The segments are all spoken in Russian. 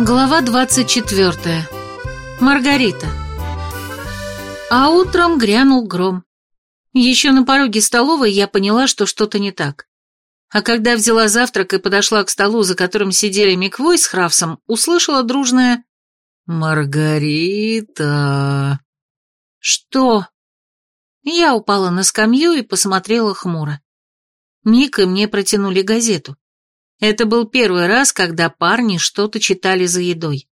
Глава 24. Маргарита. А утром грянул гром. Еще на пороге столовой я поняла, что что-то не так. А когда взяла завтрак и подошла к столу, за которым сидели Миквой с Хравсом, услышала дружное «Маргарита». «Что?» Я упала на скамью и посмотрела хмуро. Мик и мне протянули газету. Это был первый раз, когда парни что-то читали за едой.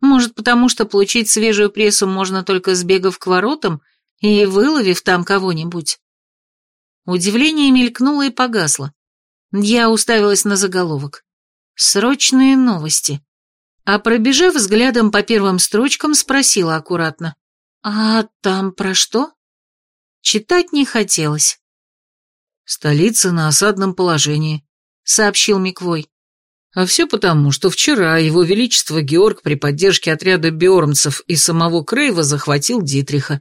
Может, потому что получить свежую прессу можно только сбегав к воротам и выловив там кого-нибудь. Удивление мелькнуло и погасло. Я уставилась на заголовок. «Срочные новости». А пробежав взглядом по первым строчкам, спросила аккуратно. «А там про что?» Читать не хотелось. «Столица на осадном положении», — сообщил Миквой. А все потому, что вчера его величество Георг при поддержке отряда биормцев и самого Крейва захватил Дитриха.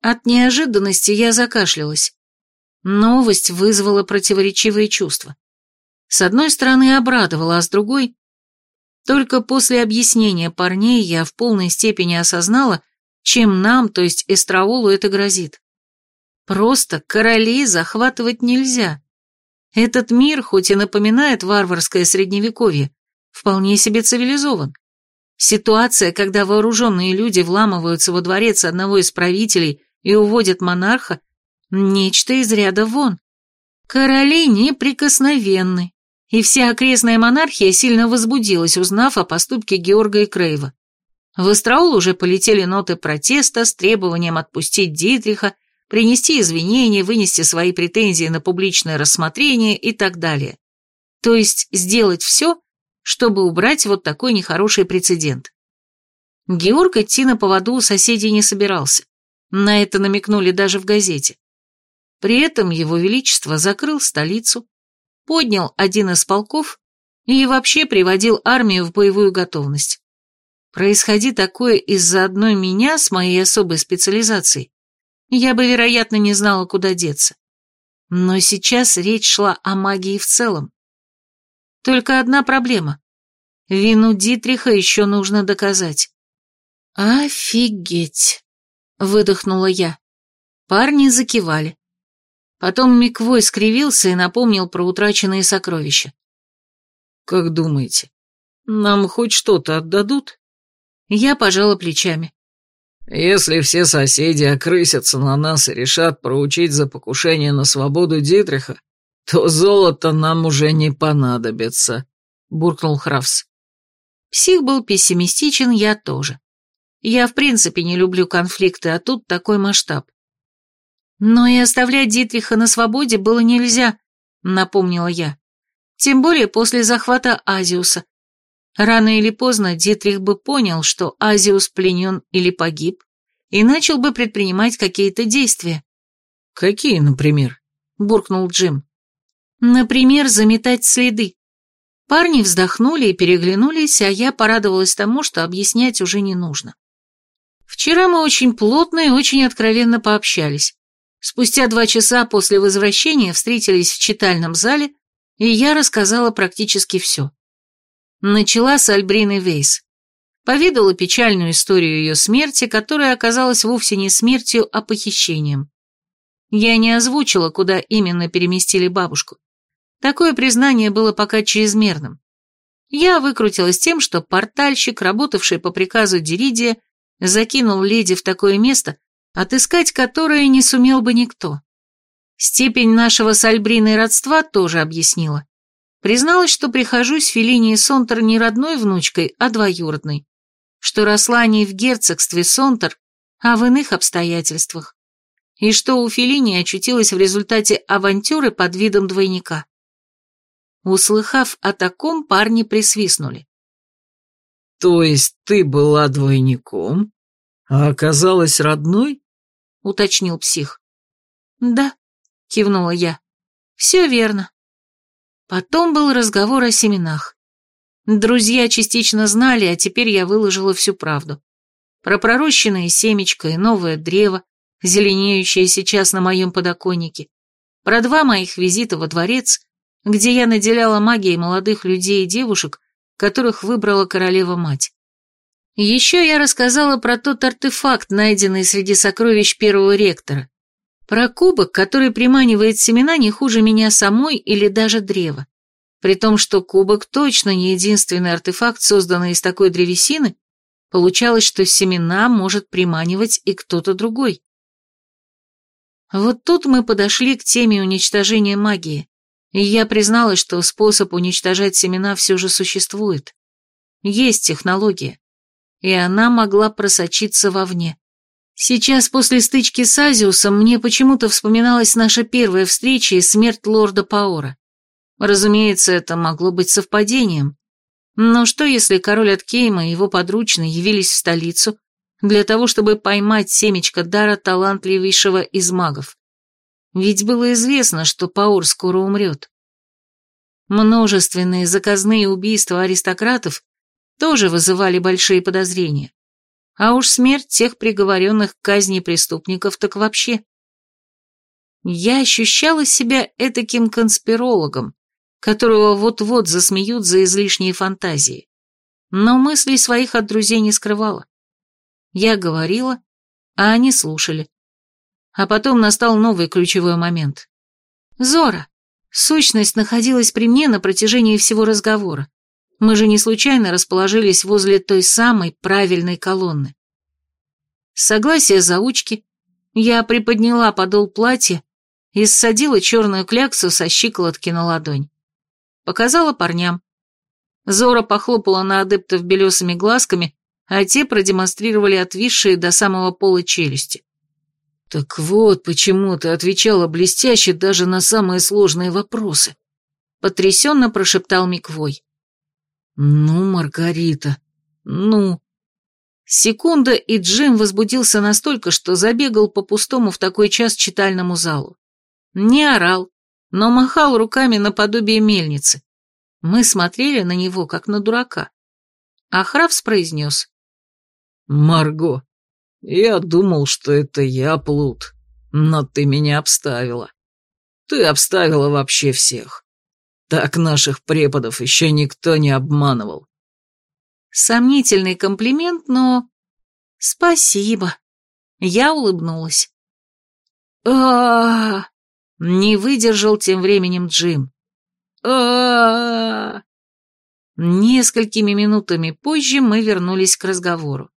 От неожиданности я закашлялась. Новость вызвала противоречивые чувства. С одной стороны обрадовала, а с другой... Только после объяснения парней я в полной степени осознала, чем нам, то есть Эстраолу, это грозит. Просто королей захватывать нельзя. Этот мир, хоть и напоминает варварское средневековье, вполне себе цивилизован. Ситуация, когда вооруженные люди вламываются во дворец одного из правителей и уводят монарха, нечто из ряда вон. Короли неприкосновенны, и вся окрестная монархия сильно возбудилась, узнав о поступке Георга и Крейва. В Истраул уже полетели ноты протеста с требованием отпустить Дитриха принести извинения, вынести свои претензии на публичное рассмотрение и так далее. То есть сделать все, чтобы убрать вот такой нехороший прецедент. Георг идти на поводу у соседей не собирался. На это намекнули даже в газете. При этом его величество закрыл столицу, поднял один из полков и вообще приводил армию в боевую готовность. Происходи такое из-за одной меня с моей особой специализацией, я бы, вероятно, не знала, куда деться. Но сейчас речь шла о магии в целом. Только одна проблема. Вину Дитриха еще нужно доказать. «Офигеть!» — выдохнула я. Парни закивали. Потом Миквой скривился и напомнил про утраченные сокровища. «Как думаете, нам хоть что-то отдадут?» Я пожала плечами. Если все соседи окрысятся на нас и решат проучить за покушение на свободу Дитриха, то золото нам уже не понадобится», — буркнул Хравс. Псих был пессимистичен, я тоже. Я в принципе не люблю конфликты, а тут такой масштаб. Но и оставлять Дитриха на свободе было нельзя, напомнила я. Тем более после захвата Азиуса. Рано или поздно Дитрих бы понял, что Азиус пленен или погиб, и начал бы предпринимать какие-то действия. «Какие, например?» – буркнул Джим. «Например, заметать следы». Парни вздохнули и переглянулись, а я порадовалась тому, что объяснять уже не нужно. Вчера мы очень плотно и очень откровенно пообщались. Спустя два часа после возвращения встретились в читальном зале, и я рассказала практически все. Начала с Альбрины Вейс. Поведала печальную историю ее смерти, которая оказалась вовсе не смертью, а похищением. Я не озвучила, куда именно переместили бабушку. Такое признание было пока чрезмерным. Я выкрутилась тем, что портальщик, работавший по приказу Деридия, закинул леди в такое место, отыскать которое не сумел бы никто. Степень нашего с Альбриной родства тоже объяснила. Призналась, что прихожусь Феллинии Сонтер не родной внучкой, а двоюродной, что росла не в герцогстве Сонтер, а в иных обстоятельствах, и что у Феллини очутилась в результате авантюры под видом двойника. Услыхав о таком, парни присвистнули. «То есть ты была двойником, а оказалась родной?» — уточнил псих. «Да», — кивнула я, — «все верно». Потом был разговор о семенах. Друзья частично знали, а теперь я выложила всю правду. Про пророщенное семечко и новое древо, зеленеющее сейчас на моем подоконнике. Про два моих визита во дворец, где я наделяла магией молодых людей и девушек, которых выбрала королева-мать. Еще я рассказала про тот артефакт, найденный среди сокровищ первого ректора. Про кубок, который приманивает семена не хуже меня самой или даже древа. При том, что кубок точно не единственный артефакт, созданный из такой древесины, получалось, что семена может приманивать и кто-то другой. Вот тут мы подошли к теме уничтожения магии, и я призналась, что способ уничтожать семена все же существует. Есть технология, и она могла просочиться вовне. Сейчас, после стычки с Азиусом, мне почему-то вспоминалась наша первая встреча и смерть лорда Паора. Разумеется, это могло быть совпадением. Но что, если король от Кейма и его подручные явились в столицу для того, чтобы поймать семечко дара талантливейшего из магов? Ведь было известно, что Паур скоро умрет. Множественные заказные убийства аристократов тоже вызывали большие подозрения. А уж смерть тех приговоренных к казни преступников так вообще. Я ощущала себя этаким конспирологом, которого вот-вот засмеют за излишние фантазии. Но мыслей своих от друзей не скрывала. Я говорила, а они слушали. А потом настал новый ключевой момент. Зора. Сущность находилась при мне на протяжении всего разговора. Мы же не случайно расположились возле той самой правильной колонны. Согласие заучки, я приподняла подол платья и ссадила черную кляксу со щиколотки на ладонь. Показала парням. Зора похлопала на адептов белесыми глазками, а те продемонстрировали отвисшие до самого пола челюсти. «Так вот, почему ты отвечала блестяще даже на самые сложные вопросы», — потрясенно прошептал Миквой. «Ну, Маргарита, ну...» Секунда, и Джим возбудился настолько, что забегал по пустому в такой час читальному залу. Не орал, но махал руками наподобие мельницы. Мы смотрели на него, как на дурака. А Хравс произнес. «Марго, я думал, что это я плут, но ты меня обставила. Ты обставила вообще всех. Так наших преподов еще никто не обманывал. Сомнительный комплимент, но... Спасибо. Я улыбнулась. а Не выдержал тем временем Джим. а Несколькими минутами позже мы вернулись к разговору.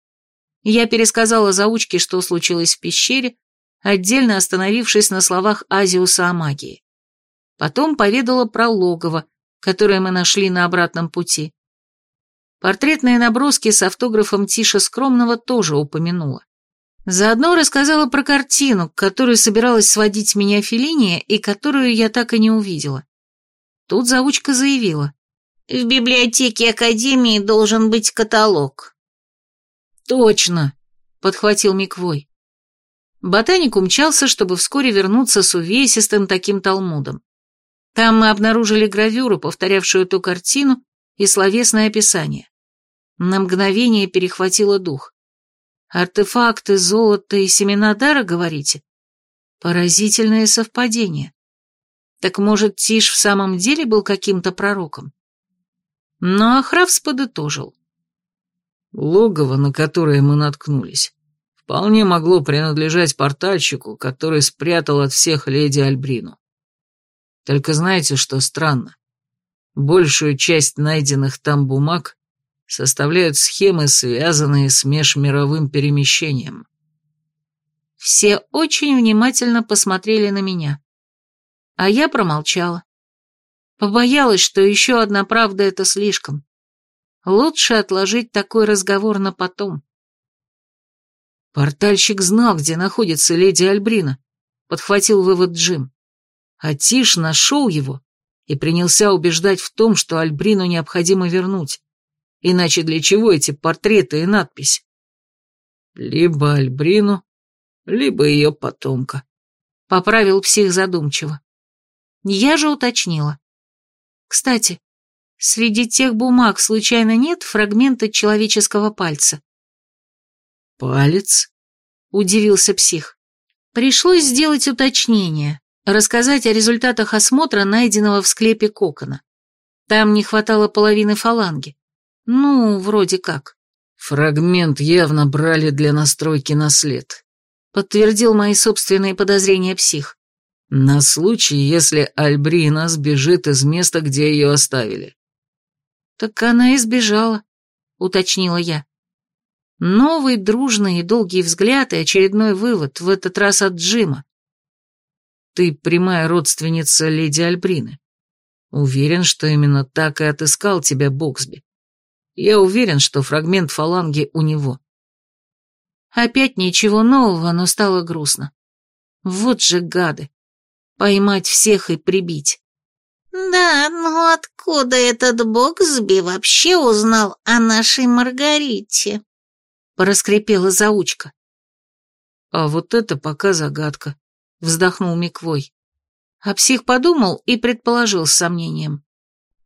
Я пересказала заучке, что случилось в пещере, отдельно остановившись на словах Азиуса о магии. Потом поведала про логово, которое мы нашли на обратном пути. Портретные наброски с автографом Тиша Скромного тоже упомянула. Заодно рассказала про картину, к которой собиралась сводить меня Феллиния и которую я так и не увидела. Тут заучка заявила. «В библиотеке Академии должен быть каталог». «Точно», — подхватил Миквой. Ботаник умчался, чтобы вскоре вернуться с увесистым таким талмудом. Там мы обнаружили гравюру, повторявшую ту картину, и словесное описание. На мгновение перехватило дух. Артефакты, золото и семена дара, говорите? Поразительное совпадение. Так может, Тиш в самом деле был каким-то пророком? Но Ахравс подытожил. Логово, на которое мы наткнулись, вполне могло принадлежать портальщику, который спрятал от всех леди Альбрину. Только знаете, что странно? Большую часть найденных там бумаг составляют схемы, связанные с межмировым перемещением. Все очень внимательно посмотрели на меня. А я промолчала. Побоялась, что еще одна правда — это слишком. Лучше отложить такой разговор на потом. Портальщик знал, где находится леди Альбрина, подхватил вывод Джим. А Тиш нашел его и принялся убеждать в том, что Альбрину необходимо вернуть. Иначе для чего эти портреты и надпись? Либо Альбрину, либо ее потомка. Поправил псих задумчиво. Я же уточнила. Кстати, среди тех бумаг случайно нет фрагмента человеческого пальца? Палец? Удивился псих. Пришлось сделать уточнение, рассказать о результатах осмотра, найденного в склепе кокона. Там не хватало половины фаланги. Ну, вроде как. Фрагмент явно брали для настройки на след. Подтвердил мои собственные подозрения псих. На случай, если Альбрина сбежит из места, где ее оставили. Так она и сбежала, уточнила я. Новый дружный и долгий взгляд и очередной вывод, в этот раз от Джима. Ты прямая родственница леди Альбрины. Уверен, что именно так и отыскал тебя Боксби. Я уверен, что фрагмент фаланги у него. Опять ничего нового, но стало грустно. Вот же гады. Поймать всех и прибить. «Да, но откуда этот Боксби вообще узнал о нашей Маргарите?» Проскрипела заучка. «А вот это пока загадка», — вздохнул Миквой. А псих подумал и предположил с сомнением.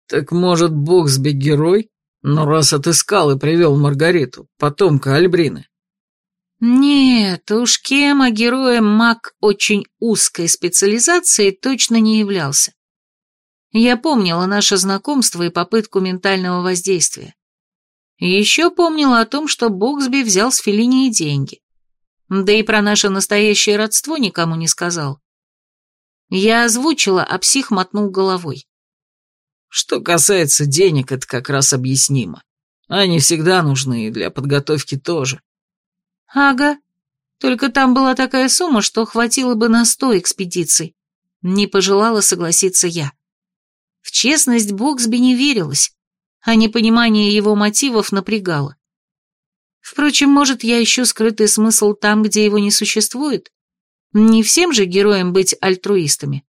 «Так может, Боксби герой?» Но раз отыскал и привел Маргариту, потомка Альбрины. Нет, уж кем, а героем маг очень узкой специализации точно не являлся. Я помнила наше знакомство и попытку ментального воздействия. Еще помнила о том, что Боксби взял с Феллини деньги. Да и про наше настоящее родство никому не сказал. Я озвучила, а псих мотнул головой. Что касается денег, это как раз объяснимо. Они всегда нужны, и для подготовки тоже. Ага. Только там была такая сумма, что хватило бы на сто экспедиций. Не пожелала согласиться я. В честность Боксби не верилась, а непонимание его мотивов напрягало. Впрочем, может, я ищу скрытый смысл там, где его не существует? Не всем же героям быть альтруистами.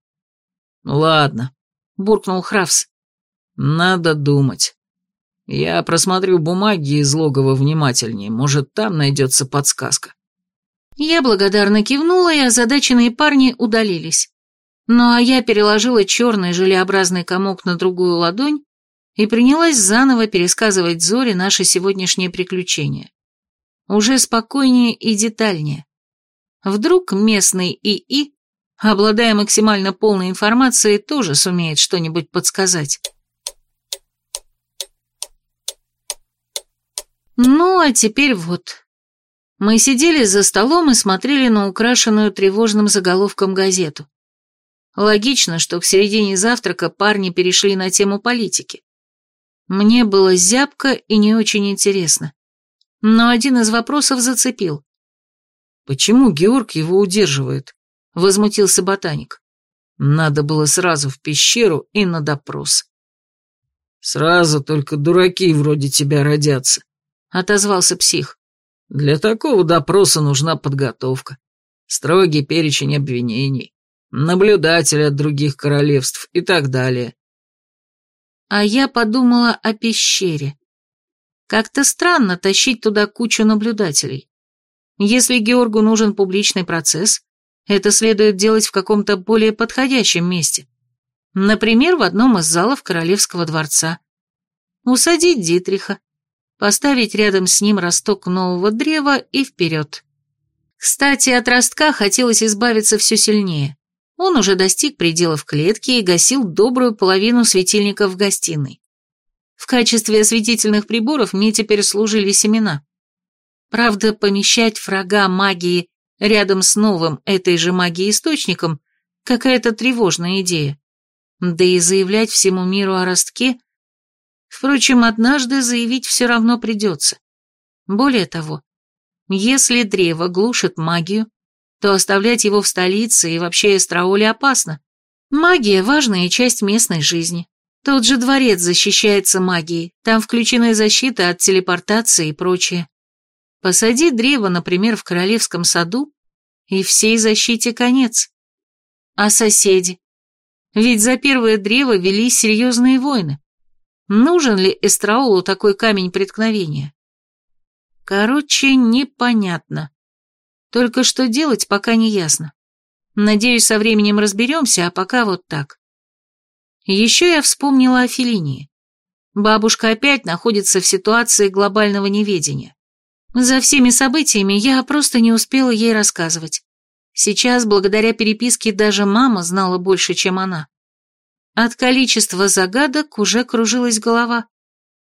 «Ладно», — буркнул Хравс. Надо думать. Я просмотрю бумаги из логова внимательнее, может, там найдется подсказка. Я благодарно кивнула, и озадаченные парни удалились. Ну а я переложила черный желеобразный комок на другую ладонь и принялась заново пересказывать Зоре наши сегодняшние приключения. Уже спокойнее и детальнее. Вдруг местный ИИ, обладая максимально полной информацией, тоже сумеет что-нибудь подсказать. Ну, а теперь вот. Мы сидели за столом и смотрели на украшенную тревожным заголовком газету. Логично, что к середине завтрака парни перешли на тему политики. Мне было зябко и не очень интересно. Но один из вопросов зацепил. «Почему Георг его удерживает?» — возмутился ботаник. «Надо было сразу в пещеру и на допрос». «Сразу только дураки вроде тебя родятся», отозвался псих. Для такого допроса нужна подготовка, строгий перечень обвинений, наблюдатель от других королевств и так далее. А я подумала о пещере. Как-то странно тащить туда кучу наблюдателей. Если Георгу нужен публичный процесс, это следует делать в каком-то более подходящем месте. Например, в одном из залов Королевского дворца. Усадить Дитриха, поставить рядом с ним росток нового древа и вперед. Кстати, от ростка хотелось избавиться все сильнее. Он уже достиг пределов клетки и гасил добрую половину светильников в гостиной. В качестве осветительных приборов мне теперь служили семена. Правда, помещать врага магии рядом с новым этой же магией источником – какая-то тревожная идея. Да и заявлять всему миру о ростке – Впрочем, однажды заявить все равно придется. Более того, если древо глушит магию, то оставлять его в столице и вообще Эстраоле опасно. Магия – важная часть местной жизни. Тот же дворец защищается магией, там включены защиты от телепортации и прочее. Посади древо, например, в королевском саду, и всей защите конец. А соседи? Ведь за первое древо вели серьезные войны. Нужен ли Эстраолу такой камень преткновения? Короче, непонятно. Только что делать, пока не ясно. Надеюсь, со временем разберемся, а пока вот так. Еще я вспомнила о Феллинии. Бабушка опять находится в ситуации глобального неведения. За всеми событиями я просто не успела ей рассказывать. Сейчас, благодаря переписке, даже мама знала больше, чем она. От количества загадок уже кружилась голова.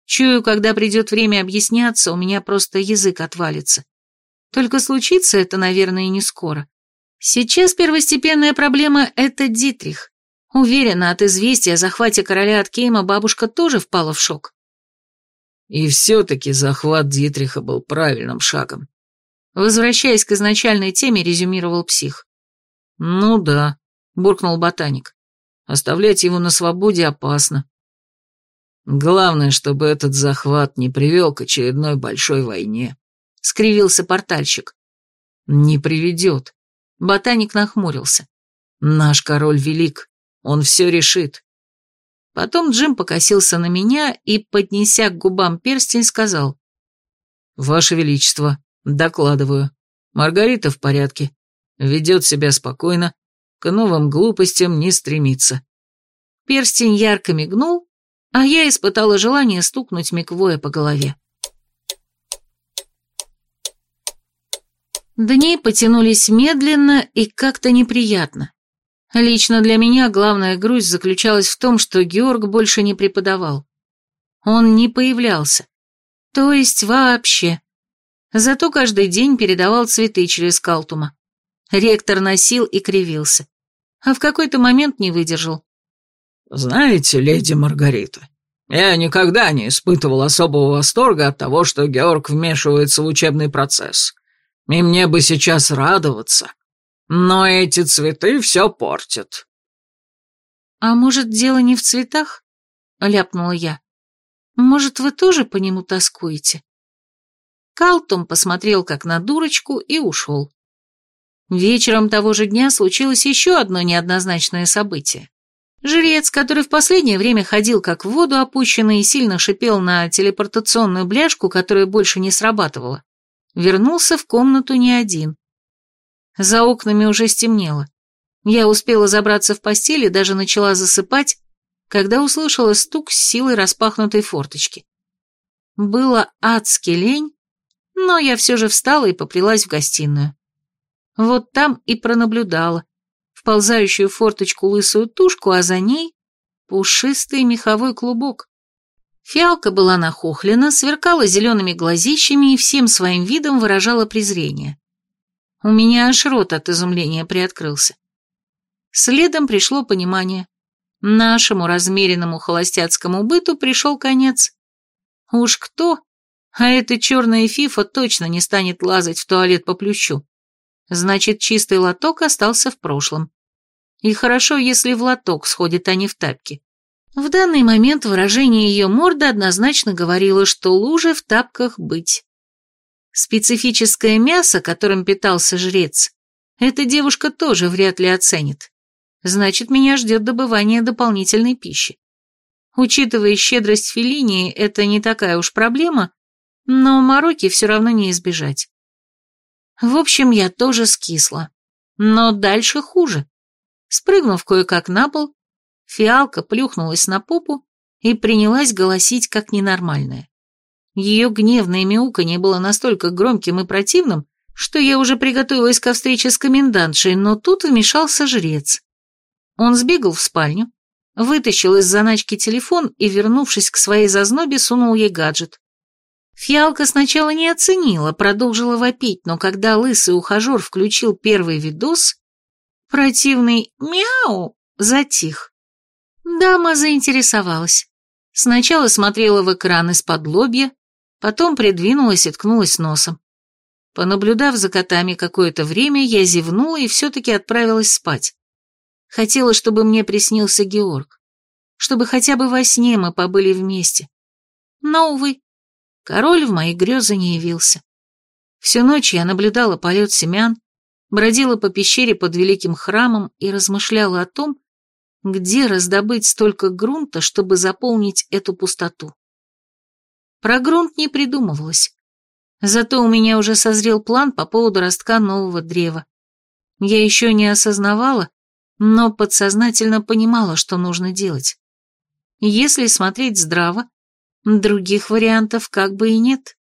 Чую, когда придет время объясняться, у меня просто язык отвалится. Только случится это, наверное, не скоро. Сейчас первостепенная проблема — это Дитрих. Уверена, от известия о захвате короля от Кейма бабушка тоже впала в шок. И все-таки захват Дитриха был правильным шагом. Возвращаясь к изначальной теме, резюмировал псих. «Ну да», — буркнул ботаник. «Оставлять его на свободе опасно. Главное, чтобы этот захват не привел к очередной большой войне», — скривился портальщик. «Не приведет». Ботаник нахмурился. «Наш король велик, он все решит». Потом Джим покосился на меня и, поднеся к губам перстень, сказал. «Ваше Величество, докладываю. Маргарита в порядке. Ведет себя спокойно, к новым глупостям не стремится». Перстень ярко мигнул, а я испытала желание стукнуть Миквоя по голове. Дни потянулись медленно и как-то неприятно. Лично для меня главная грусть заключалась в том, что Георг больше не преподавал. Он не появлялся. То есть вообще. Зато каждый день передавал цветы через Калтума. Ректор носил и кривился. А в какой-то момент не выдержал. «Знаете, леди Маргарита, я никогда не испытывал особого восторга от того, что Георг вмешивается в учебный процесс. И мне бы сейчас радоваться, но эти цветы все портят. «А может, дело не в цветах?» — ляпнула я. «Может, вы тоже по нему тоскуете?» Калтум посмотрел как на дурочку и ушел. Вечером того же дня случилось еще одно неоднозначное событие. Жрец, который в последнее время ходил как в воду опущенный и сильно шипел на телепортационную бляшку, которая больше не срабатывала, вернулся в комнату не один. За окнами уже стемнело. Я успела забраться в постель и даже начала засыпать, когда услышала стук с силой распахнутой форточки. Было адски лень, но я все же встала и поплелась в гостиную. Вот там и пронаблюдала вползающую форточку лысую тушку, а за ней пушистый меховой клубок. Фиалка была нахохлена, сверкала зелеными глазищами и всем своим видом выражала презрение. У меня аж рот от изумления приоткрылся. Следом пришло понимание. Нашему размеренному холостяцкому быту пришел конец. Уж кто, а эта черная фифа точно не станет лазать в туалет по плющу. Значит, чистый лоток остался в прошлом. И хорошо, если в лоток сходит, а не в тапки. В данный момент выражение ее морды однозначно говорило, что лужи в тапках быть. Специфическое мясо, которым питался жрец, эта девушка тоже вряд ли оценит. Значит, меня ждет добывание дополнительной пищи. Учитывая щедрость Феллинии, это не такая уж проблема, но мороки все равно не избежать. В общем, я тоже скисла. Но дальше хуже. Спрыгнув кое-как на пол, фиалка плюхнулась на попу и принялась голосить как ненормальная. Ее гневное мяуканье было настолько громким и противным, что я уже приготовилась ко встрече с комендантшей, но тут вмешался жрец. Он сбегал в спальню, вытащил из заначки телефон и, вернувшись к своей зазнобе, сунул ей гаджет. Фиалка сначала не оценила, продолжила вопить, но когда лысый ухажер включил первый видос, противный «мяу» затих. Дама заинтересовалась. Сначала смотрела в экран из-под лобья, Потом придвинулась и ткнулась носом. Понаблюдав за котами какое-то время, я зевнула и все-таки отправилась спать. Хотела, чтобы мне приснился Георг. Чтобы хотя бы во сне мы побыли вместе. Но, увы, король в мои грезы не явился. Всю ночь я наблюдала полет семян, бродила по пещере под великим храмом и размышляла о том, где раздобыть столько грунта, чтобы заполнить эту пустоту. Про грунт не придумывалось. Зато у меня уже созрел план по поводу ростка нового древа. Я еще не осознавала, но подсознательно понимала, что нужно делать. Если смотреть здраво, других вариантов как бы и нет.